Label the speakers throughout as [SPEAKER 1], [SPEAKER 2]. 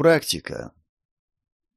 [SPEAKER 1] Практика.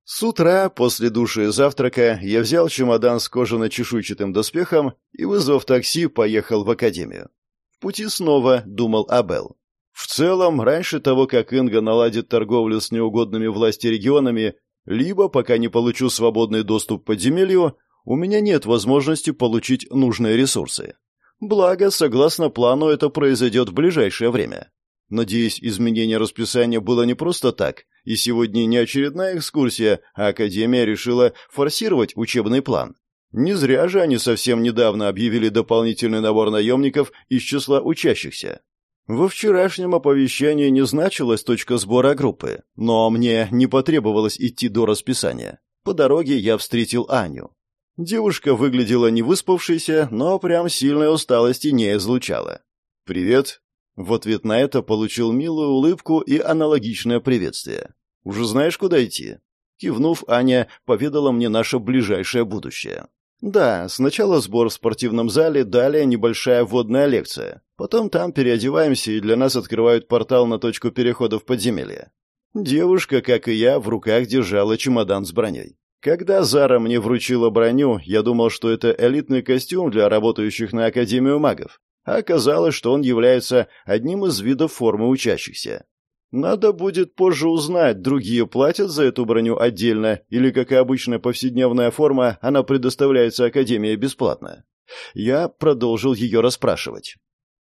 [SPEAKER 1] С утра, после души и завтрака, я взял чемодан с кожано-чешуйчатым доспехом и, вызвав такси, поехал в академию. В пути снова думал Абел. В целом, раньше того, как Инга наладит торговлю с неугодными власти регионами, либо, пока не получу свободный доступ к подземелью, у меня нет возможности получить нужные ресурсы. Благо, согласно плану, это произойдет в ближайшее время. Надеюсь, изменение расписания было не просто так, и сегодня не очередная экскурсия, а Академия решила форсировать учебный план. Не зря же они совсем недавно объявили дополнительный набор наемников из числа учащихся. Во вчерашнем оповещении не значилась точка сбора группы, но мне не потребовалось идти до расписания. По дороге я встретил Аню. Девушка выглядела невыспавшейся, но прям сильной усталости не излучала. «Привет». В ответ на это получил милую улыбку и аналогичное приветствие. «Уже знаешь, куда идти?» Кивнув, Аня поведала мне наше ближайшее будущее. «Да, сначала сбор в спортивном зале, далее небольшая вводная лекция. Потом там переодеваемся, и для нас открывают портал на точку перехода в подземелье». Девушка, как и я, в руках держала чемодан с броней. Когда Зара мне вручила броню, я думал, что это элитный костюм для работающих на Академию магов. А оказалось, что он является одним из видов формы учащихся. Надо будет позже узнать, другие платят за эту броню отдельно, или, как и обычная повседневная форма, она предоставляется Академии бесплатно. Я продолжил ее расспрашивать.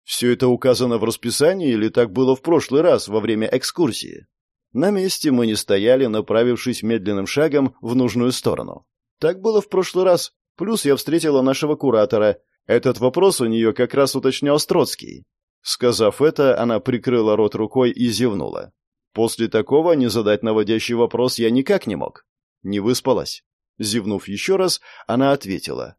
[SPEAKER 1] Все это указано в расписании или так было в прошлый раз во время экскурсии? На месте мы не стояли, направившись медленным шагом в нужную сторону. Так было в прошлый раз. Плюс я встретила нашего куратора. Этот вопрос у нее как раз уточнял Строцкий. Сказав это, она прикрыла рот рукой и зевнула. После такого не задать наводящий вопрос я никак не мог. Не выспалась. Зевнув еще раз, она ответила.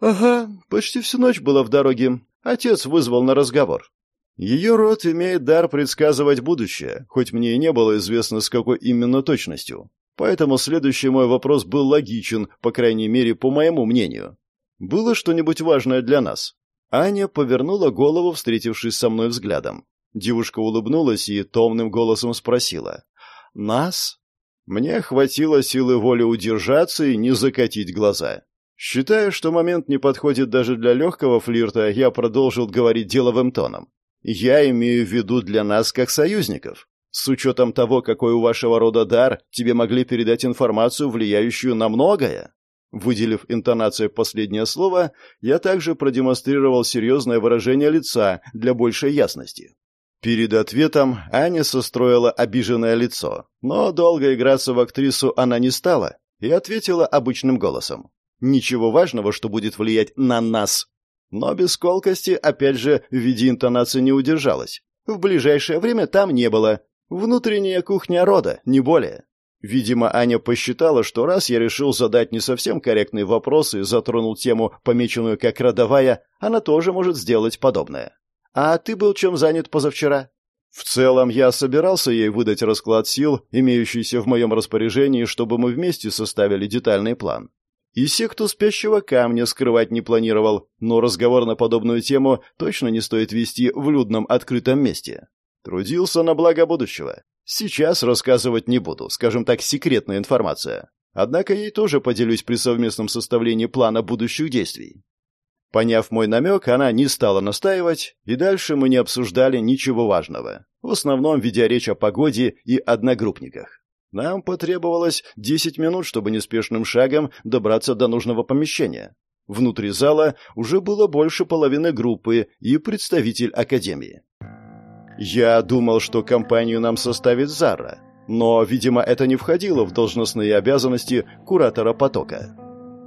[SPEAKER 1] «Ага, почти всю ночь была в дороге. Отец вызвал на разговор. Ее род имеет дар предсказывать будущее, хоть мне и не было известно, с какой именно точностью. Поэтому следующий мой вопрос был логичен, по крайней мере, по моему мнению. Было что-нибудь важное для нас? Аня повернула голову, встретившись со мной взглядом. Девушка улыбнулась и томным голосом спросила. «Нас?» Мне хватило силы воли удержаться и не закатить глаза. Считая, что момент не подходит даже для легкого флирта, я продолжил говорить деловым тоном. Я имею в виду для нас как союзников. С учетом того, какой у вашего рода дар, тебе могли передать информацию, влияющую на многое. Выделив интонацию последнее слово, я также продемонстрировал серьезное выражение лица для большей ясности. Перед ответом Аня состроила обиженное лицо, но долго играться в актрису она не стала и ответила обычным голосом. «Ничего важного, что будет влиять на нас. Но без колкости, опять же, в виде интонации не удержалась. В ближайшее время там не было. Внутренняя кухня рода, не более. Видимо, Аня посчитала, что раз я решил задать не совсем корректные вопросы и затронул тему, помеченную как родовая, она тоже может сделать подобное. «А ты был чем занят позавчера?» В целом, я собирался ей выдать расклад сил, имеющийся в моем распоряжении, чтобы мы вместе составили детальный план. И секту спящего камня скрывать не планировал, но разговор на подобную тему точно не стоит вести в людном открытом месте. Трудился на благо будущего. Сейчас рассказывать не буду, скажем так, секретная информация. Однако ей тоже поделюсь при совместном составлении плана будущих действий. Поняв мой намек, она не стала настаивать, и дальше мы не обсуждали ничего важного, в основном ведя речь о погоде и одногруппниках. Нам потребовалось 10 минут, чтобы неспешным шагом добраться до нужного помещения. Внутри зала уже было больше половины группы и представитель академии. Я думал, что компанию нам составит Зара, но, видимо, это не входило в должностные обязанности куратора потока.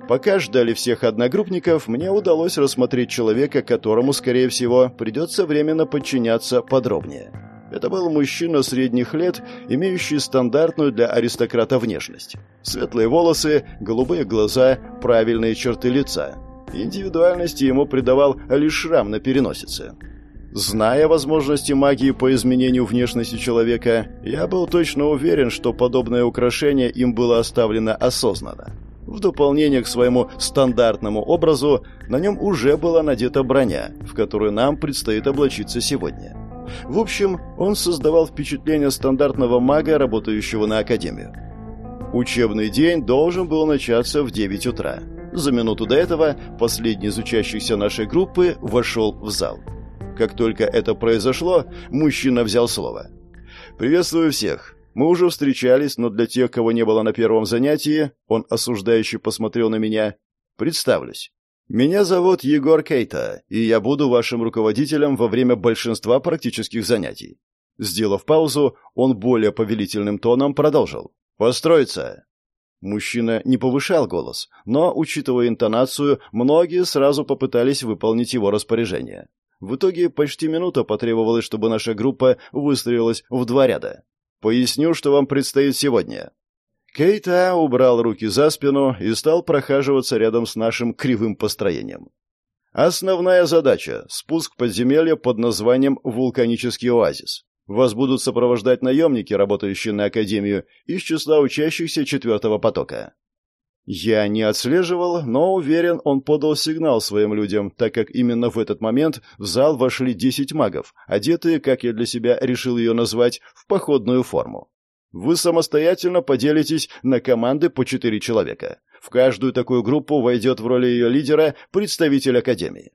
[SPEAKER 1] Пока ждали всех одногруппников, мне удалось рассмотреть человека, которому, скорее всего, придется временно подчиняться подробнее. Это был мужчина средних лет, имеющий стандартную для аристократа внешность. Светлые волосы, голубые глаза, правильные черты лица. Индивидуальности ему придавал лишь шрам на переносице. Зная возможности магии по изменению внешности человека, я был точно уверен, что подобное украшение им было оставлено осознанно. В дополнение к своему стандартному образу, на нем уже была надета броня, в которую нам предстоит облачиться сегодня. В общем, он создавал впечатление стандартного мага, работающего на Академию. Учебный день должен был начаться в 9 утра. За минуту до этого последний из учащихся нашей группы вошел в зал. Как только это произошло, мужчина взял слово. «Приветствую всех. Мы уже встречались, но для тех, кого не было на первом занятии, он осуждающе посмотрел на меня. Представлюсь. Меня зовут Егор Кейта, и я буду вашим руководителем во время большинства практических занятий. Сделав паузу, он более повелительным тоном продолжил. «Построиться!» Мужчина не повышал голос, но, учитывая интонацию, многие сразу попытались выполнить его распоряжение. В итоге почти минута потребовалась, чтобы наша группа выстроилась в два ряда. Поясню, что вам предстоит сегодня. Кейта убрал руки за спину и стал прохаживаться рядом с нашим кривым построением. Основная задача — спуск подземелья под названием «Вулканический оазис». Вас будут сопровождать наемники, работающие на Академию, из числа учащихся четвертого потока. Я не отслеживал, но уверен, он подал сигнал своим людям, так как именно в этот момент в зал вошли десять магов, одетые, как я для себя решил ее назвать, в походную форму. Вы самостоятельно поделитесь на команды по четыре человека. В каждую такую группу войдет в роли ее лидера представитель Академии.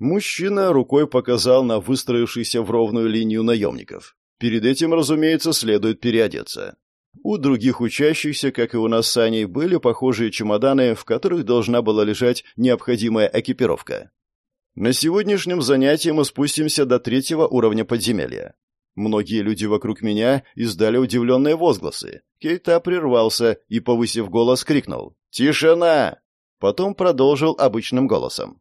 [SPEAKER 1] Мужчина рукой показал на выстроившийся в ровную линию наемников. Перед этим, разумеется, следует переодеться. У других учащихся, как и у нас с Аней, были похожие чемоданы, в которых должна была лежать необходимая экипировка. На сегодняшнем занятии мы спустимся до третьего уровня подземелья. Многие люди вокруг меня издали удивленные возгласы. Кейта прервался и, повысив голос, крикнул «Тишина!». Потом продолжил обычным голосом.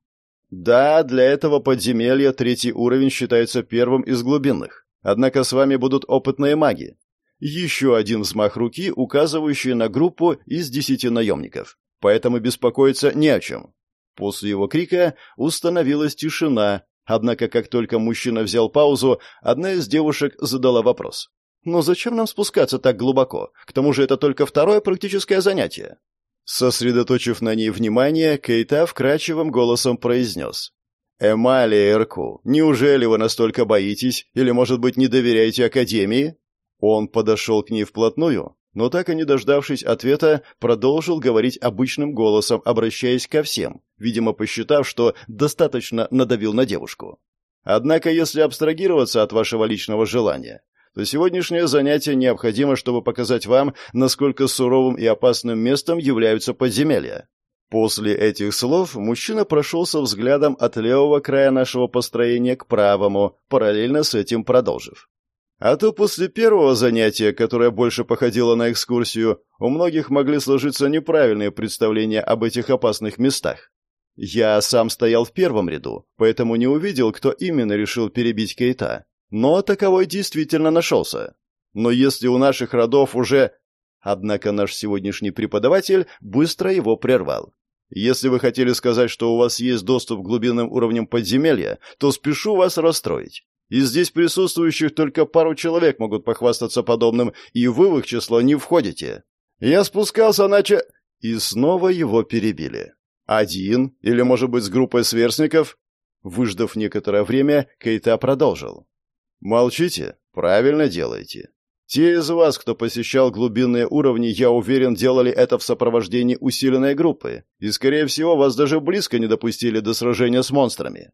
[SPEAKER 1] «Да, для этого подземелья третий уровень считается первым из глубинных. Однако с вами будут опытные маги. Еще один взмах руки, указывающий на группу из десяти наемников. Поэтому беспокоиться не о чем». После его крика установилась тишина, Однако, как только мужчина взял паузу, одна из девушек задала вопрос. «Но зачем нам спускаться так глубоко? К тому же это только второе практическое занятие». Сосредоточив на ней внимание, Кейта вкрадчивым голосом произнес. «Эмалия Эрку, неужели вы настолько боитесь или, может быть, не доверяете Академии?» Он подошел к ней вплотную, но так и не дождавшись ответа, продолжил говорить обычным голосом, обращаясь ко всем, видимо, посчитав, что достаточно надавил на девушку. Однако, если абстрагироваться от вашего личного желания, то сегодняшнее занятие необходимо, чтобы показать вам, насколько суровым и опасным местом являются подземелья. После этих слов мужчина прошелся взглядом от левого края нашего построения к правому, параллельно с этим продолжив. А то после первого занятия, которое больше походило на экскурсию, у многих могли сложиться неправильные представления об этих опасных местах. Я сам стоял в первом ряду, поэтому не увидел, кто именно решил перебить Кейта. Но таковой действительно нашелся. Но если у наших родов уже... Однако наш сегодняшний преподаватель быстро его прервал. Если вы хотели сказать, что у вас есть доступ к глубинным уровням подземелья, то спешу вас расстроить. Из здесь присутствующих только пару человек могут похвастаться подобным, и вы в их число не входите. Я спускался на че... И снова его перебили. Один? Или, может быть, с группой сверстников? Выждав некоторое время, Кейта продолжил. Молчите? Правильно делаете. Те из вас, кто посещал глубинные уровни, я уверен, делали это в сопровождении усиленной группы, и, скорее всего, вас даже близко не допустили до сражения с монстрами.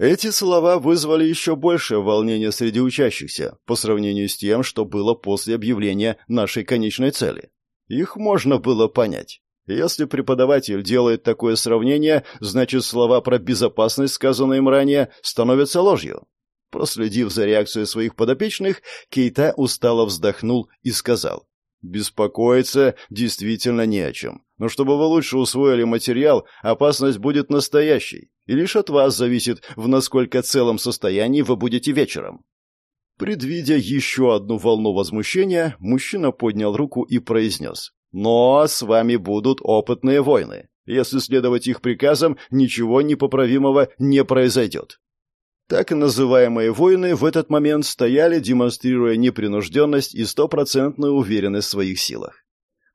[SPEAKER 1] Эти слова вызвали еще большее волнение среди учащихся по сравнению с тем, что было после объявления нашей конечной цели. Их можно было понять. Если преподаватель делает такое сравнение, значит слова про безопасность, сказанные им ранее, становятся ложью. Проследив за реакцией своих подопечных, Кейта устало вздохнул и сказал. Беспокоиться действительно не о чем. Но чтобы вы лучше усвоили материал, опасность будет настоящей, и лишь от вас зависит, в насколько целом состоянии вы будете вечером. Предвидя еще одну волну возмущения, мужчина поднял руку и произнес. «Но с вами будут опытные воины. Если следовать их приказам, ничего непоправимого не произойдет. Так называемые воины в этот момент стояли, демонстрируя непринужденность и стопроцентную уверенность в своих силах.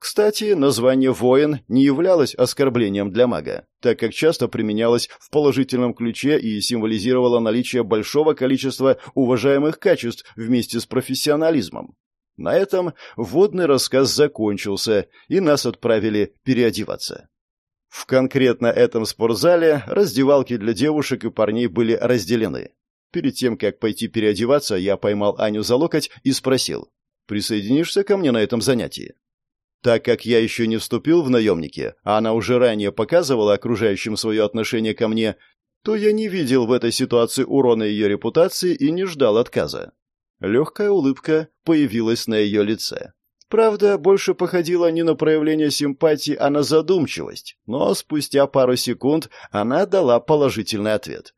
[SPEAKER 1] Кстати, название «воин» не являлось оскорблением для мага, так как часто применялось в положительном ключе и символизировало наличие большого количества уважаемых качеств вместе с профессионализмом. На этом вводный рассказ закончился, и нас отправили переодеваться. В конкретно этом спортзале раздевалки для девушек и парней были разделены. Перед тем, как пойти переодеваться, я поймал Аню за локоть и спросил, «Присоединишься ко мне на этом занятии?» Так как я еще не вступил в наемники, а она уже ранее показывала окружающим свое отношение ко мне, то я не видел в этой ситуации урона ее репутации и не ждал отказа. Легкая улыбка появилась на ее лице. Правда, больше походила не на проявление симпатии, а на задумчивость. Но спустя пару секунд она дала положительный ответ.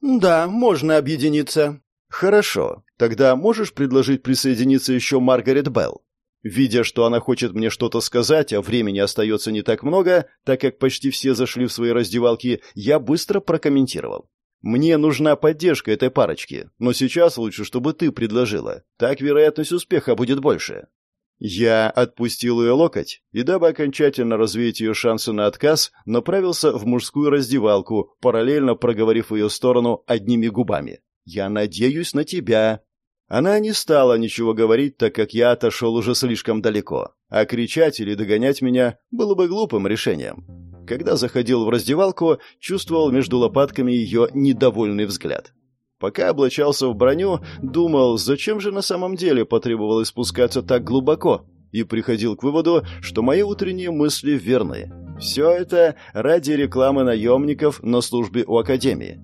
[SPEAKER 1] «Да, можно объединиться». «Хорошо. Тогда можешь предложить присоединиться еще Маргарет Белл?» Видя, что она хочет мне что-то сказать, а времени остается не так много, так как почти все зашли в свои раздевалки, я быстро прокомментировал. Мне нужна поддержка этой парочки, но сейчас лучше, чтобы ты предложила. Так вероятность успеха будет больше. Я отпустил ее локоть и, дабы окончательно развеять ее шансы на отказ, направился в мужскую раздевалку, параллельно проговорив ее сторону одними губами. «Я надеюсь на тебя». Она не стала ничего говорить, так как я отошел уже слишком далеко, а кричать или догонять меня было бы глупым решением. Когда заходил в раздевалку, чувствовал между лопатками ее недовольный взгляд. Пока облачался в броню, думал, зачем же на самом деле потребовалось спускаться так глубоко, и приходил к выводу, что мои утренние мысли верны. Все это ради рекламы наемников на службе у Академии.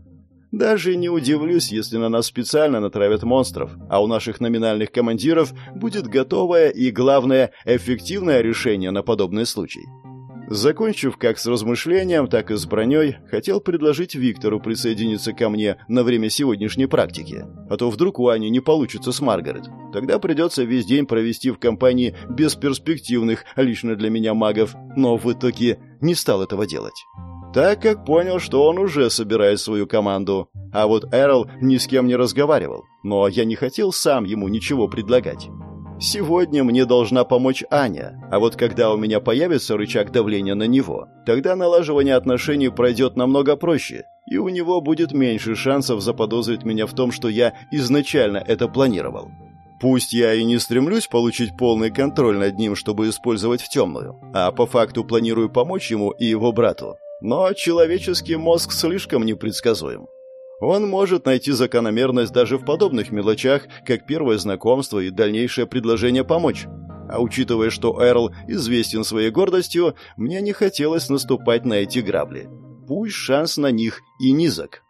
[SPEAKER 1] Даже не удивлюсь, если на нас специально натравят монстров, а у наших номинальных командиров будет готовое и, главное, эффективное решение на подобный случай. Закончив как с размышлением, так и с броней, хотел предложить Виктору присоединиться ко мне на время сегодняшней практики. А то вдруг у Ани не получится с Маргарет. Тогда придется весь день провести в компании бесперспективных, лично для меня магов, но в итоге не стал этого делать. Так как понял, что он уже собирает свою команду. А вот Эрл ни с кем не разговаривал, но я не хотел сам ему ничего предлагать. Сегодня мне должна помочь Аня, а вот когда у меня появится рычаг давления на него, тогда налаживание отношений пройдет намного проще, и у него будет меньше шансов заподозрить меня в том, что я изначально это планировал. Пусть я и не стремлюсь получить полный контроль над ним, чтобы использовать в темную, а по факту планирую помочь ему и его брату, но человеческий мозг слишком непредсказуем. Он может найти закономерность даже в подобных мелочах, как первое знакомство и дальнейшее предложение помочь. А учитывая, что Эрл известен своей гордостью, мне не хотелось наступать на эти грабли. Пусть шанс на них и низок.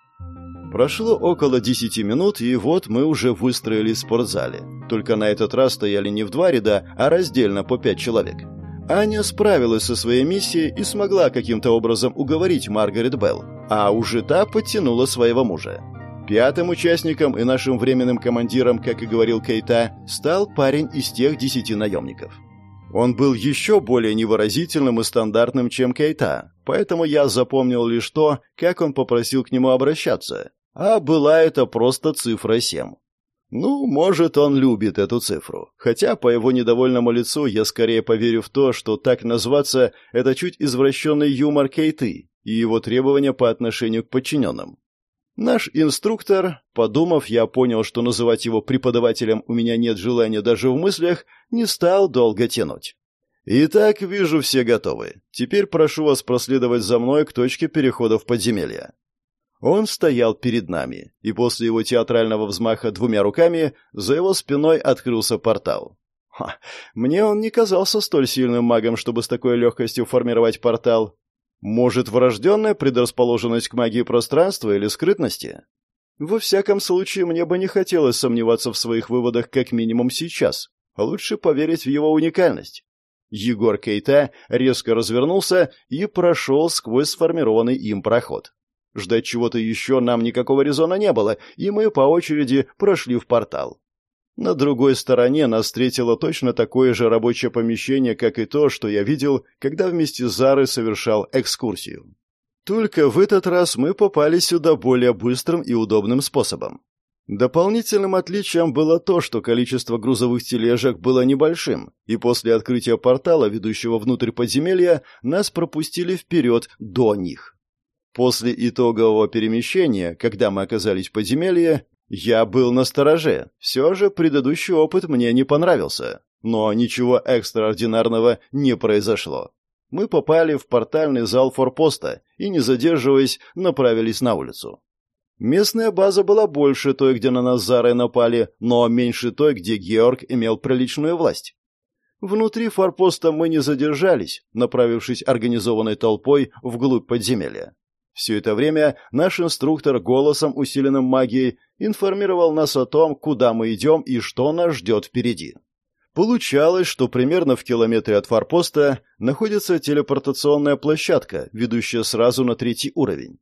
[SPEAKER 1] Прошло около десяти минут, и вот мы уже выстроились в спортзале. Только на этот раз стояли не в два ряда, а раздельно по пять человек. Аня справилась со своей миссией и смогла каким-то образом уговорить Маргарет Белл, а уже та подтянула своего мужа. Пятым участником и нашим временным командиром, как и говорил Кейта, стал парень из тех десяти наемников. Он был еще более невыразительным и стандартным, чем Кейта, поэтому я запомнил лишь то, как он попросил к нему обращаться. А была это просто цифра 7. Ну, может, он любит эту цифру. Хотя по его недовольному лицу я скорее поверю в то, что так назваться – это чуть извращенный юмор Кейты и его требования по отношению к подчиненным. Наш инструктор, подумав, я понял, что называть его преподавателем у меня нет желания даже в мыслях, не стал долго тянуть. Итак, вижу, все готовы. Теперь прошу вас проследовать за мной к точке перехода в подземелье. Он стоял перед нами, и после его театрального взмаха двумя руками за его спиной открылся портал. Ха, мне он не казался столь сильным магом, чтобы с такой легкостью формировать портал. Может, врожденная предрасположенность к магии пространства или скрытности? Во всяком случае, мне бы не хотелось сомневаться в своих выводах как минимум сейчас. Лучше поверить в его уникальность. Егор Кейта резко развернулся и прошел сквозь сформированный им проход. Ждать чего-то еще нам никакого резона не было, и мы по очереди прошли в портал. На другой стороне нас встретило точно такое же рабочее помещение, как и то, что я видел, когда вместе с Зарой совершал экскурсию. Только в этот раз мы попали сюда более быстрым и удобным способом. Дополнительным отличием было то, что количество грузовых тележек было небольшим, и после открытия портала, ведущего внутрь подземелья, нас пропустили вперед до них. После итогового перемещения, когда мы оказались в подземелье, я был на стороже. Все же предыдущий опыт мне не понравился. Но ничего экстраординарного не произошло. Мы попали в портальный зал форпоста и, не задерживаясь, направились на улицу. Местная база была больше той, где на нас Зарой напали, но меньше той, где Георг имел приличную власть. Внутри форпоста мы не задержались, направившись организованной толпой вглубь подземелья. Все это время наш инструктор голосом, усиленным магией, информировал нас о том, куда мы идем и что нас ждет впереди. Получалось, что примерно в километре от форпоста находится телепортационная площадка, ведущая сразу на третий уровень.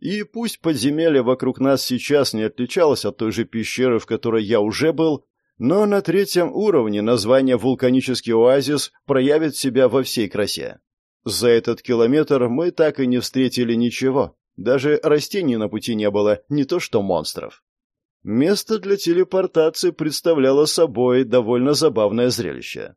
[SPEAKER 1] И пусть подземелье вокруг нас сейчас не отличалось от той же пещеры, в которой я уже был, но на третьем уровне название «Вулканический оазис» проявит себя во всей красе. За этот километр мы так и не встретили ничего. Даже растений на пути не было, не то что монстров. Место для телепортации представляло собой довольно забавное зрелище.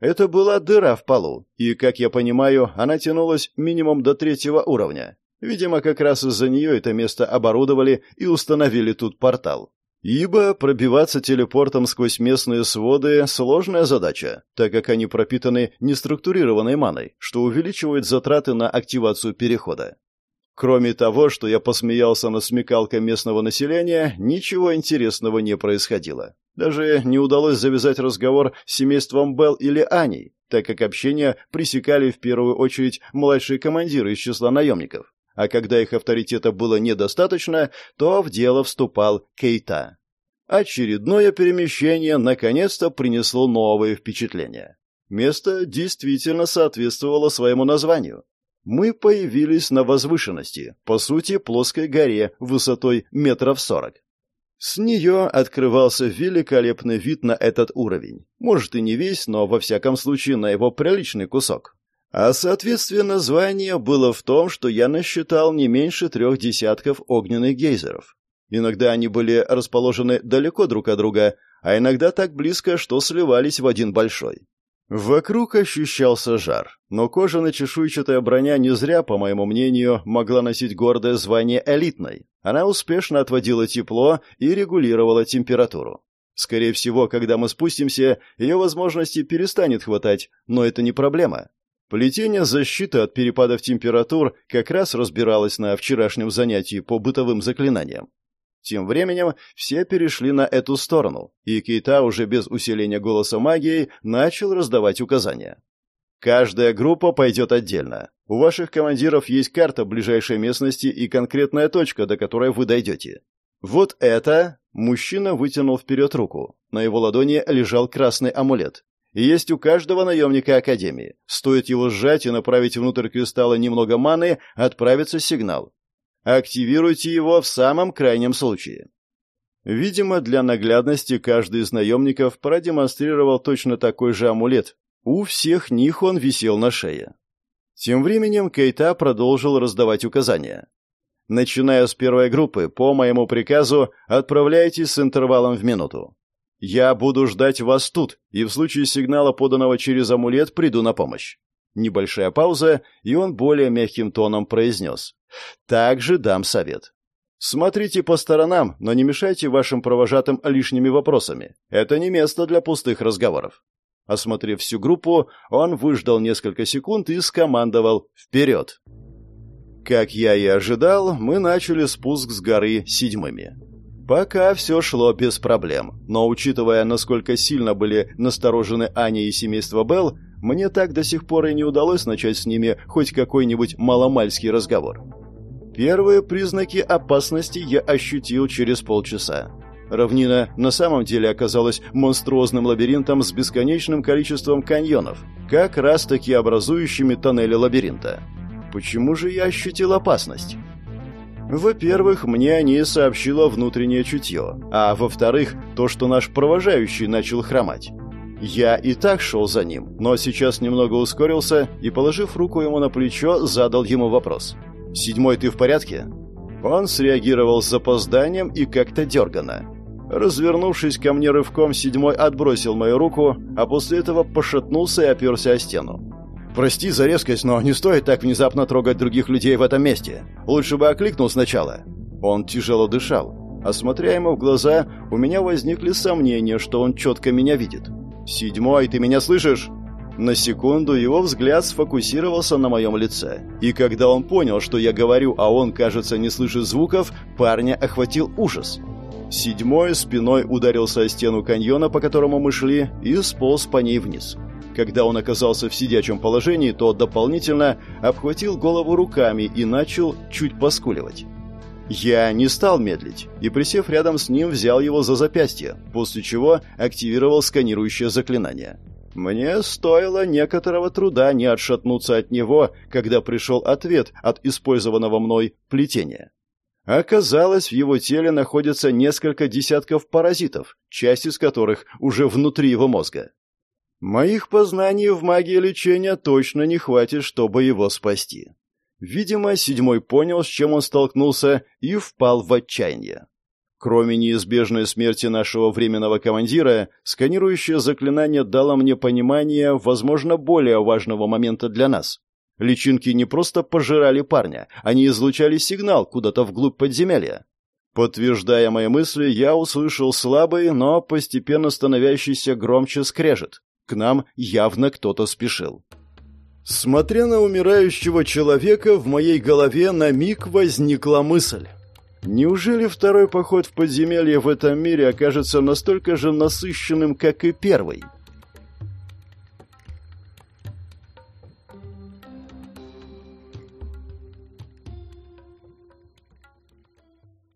[SPEAKER 1] Это была дыра в полу, и, как я понимаю, она тянулась минимум до третьего уровня. Видимо, как раз из-за нее это место оборудовали и установили тут портал. Ибо пробиваться телепортом сквозь местные своды – сложная задача, так как они пропитаны неструктурированной маной, что увеличивает затраты на активацию перехода. Кроме того, что я посмеялся над смекалкой местного населения, ничего интересного не происходило. Даже не удалось завязать разговор с семейством Белл или Аней, так как общение пресекали в первую очередь младшие командиры из числа наемников а когда их авторитета было недостаточно, то в дело вступал Кейта. Очередное перемещение наконец-то принесло новые впечатления. Место действительно соответствовало своему названию. Мы появились на возвышенности, по сути, плоской горе высотой метров сорок. С нее открывался великолепный вид на этот уровень. Может и не весь, но во всяком случае на его приличный кусок. А соответствие названия было в том, что я насчитал не меньше трех десятков огненных гейзеров. Иногда они были расположены далеко друг от друга, а иногда так близко, что сливались в один большой. Вокруг ощущался жар, но кожано-чешуйчатая броня не зря, по моему мнению, могла носить гордое звание элитной. Она успешно отводила тепло и регулировала температуру. Скорее всего, когда мы спустимся, ее возможностей перестанет хватать, но это не проблема. Плетение защиты от перепадов температур как раз разбиралось на вчерашнем занятии по бытовым заклинаниям. Тем временем все перешли на эту сторону, и Кейта уже без усиления голоса магии начал раздавать указания. Каждая группа пойдет отдельно. У ваших командиров есть карта ближайшей местности и конкретная точка, до которой вы дойдете. Вот это... Мужчина вытянул вперед руку. На его ладони лежал красный амулет есть у каждого наемника Академии. Стоит его сжать и направить внутрь кристалла немного маны, отправится сигнал. Активируйте его в самом крайнем случае. Видимо, для наглядности каждый из наемников продемонстрировал точно такой же амулет. У всех них он висел на шее. Тем временем Кейта продолжил раздавать указания. Начиная с первой группы, по моему приказу, отправляйтесь с интервалом в минуту. Я буду ждать вас тут, и в случае сигнала, поданного через амулет, приду на помощь. Небольшая пауза, и он более мягким тоном произнес. Также дам совет. Смотрите по сторонам, но не мешайте вашим провожатым лишними вопросами. Это не место для пустых разговоров. Осмотрев всю группу, он выждал несколько секунд и скомандовал «Вперед!». Как я и ожидал, мы начали спуск с горы седьмыми. Пока все шло без проблем, но учитывая, насколько сильно были насторожены Аня и семейство Белл, мне так до сих пор и не удалось начать с ними хоть какой-нибудь маломальский разговор. Первые признаки опасности я ощутил через полчаса. Равнина на самом деле оказалась монструозным лабиринтом с бесконечным количеством каньонов, как раз-таки образующими тоннели лабиринта. Почему же я ощутил опасность? Во-первых, мне о ней сообщило внутреннее чутье, а во-вторых, то, что наш провожающий начал хромать. Я и так шел за ним, но сейчас немного ускорился и, положив руку ему на плечо, задал ему вопрос. «Седьмой, ты в порядке?» Он среагировал с запозданием и как-то дерганно. Развернувшись ко мне рывком, седьмой отбросил мою руку, а после этого пошатнулся и оперся о стену. «Прости за резкость, но не стоит так внезапно трогать других людей в этом месте. Лучше бы окликнул сначала». Он тяжело дышал. Осмотря ему в глаза, у меня возникли сомнения, что он четко меня видит. «Седьмой, ты меня слышишь?» На секунду его взгляд сфокусировался на моем лице. И когда он понял, что я говорю, а он, кажется, не слышит звуков, парня охватил ужас. Седьмой спиной ударился о стену каньона, по которому мы шли, и сполз по ней вниз. Когда он оказался в сидячем положении, то дополнительно обхватил голову руками и начал чуть поскуливать. Я не стал медлить и, присев рядом с ним, взял его за запястье, после чего активировал сканирующее заклинание. Мне стоило некоторого труда не отшатнуться от него, когда пришел ответ от использованного мной плетения. Оказалось, в его теле находится несколько десятков паразитов, часть из которых уже внутри его мозга. Моих познаний в магии лечения точно не хватит, чтобы его спасти. Видимо, седьмой понял, с чем он столкнулся, и впал в отчаяние. Кроме неизбежной смерти нашего временного командира, сканирующее заклинание дало мне понимание, возможно, более важного момента для нас. Личинки не просто пожирали парня, они излучали сигнал куда-то вглубь подземелья. Подтверждая мои мысли, я услышал слабый, но постепенно становящийся громче скрежет. К нам явно кто-то спешил. Смотря на умирающего человека, в моей голове на миг возникла мысль. Неужели второй поход в подземелье в этом мире окажется настолько же насыщенным, как и первый?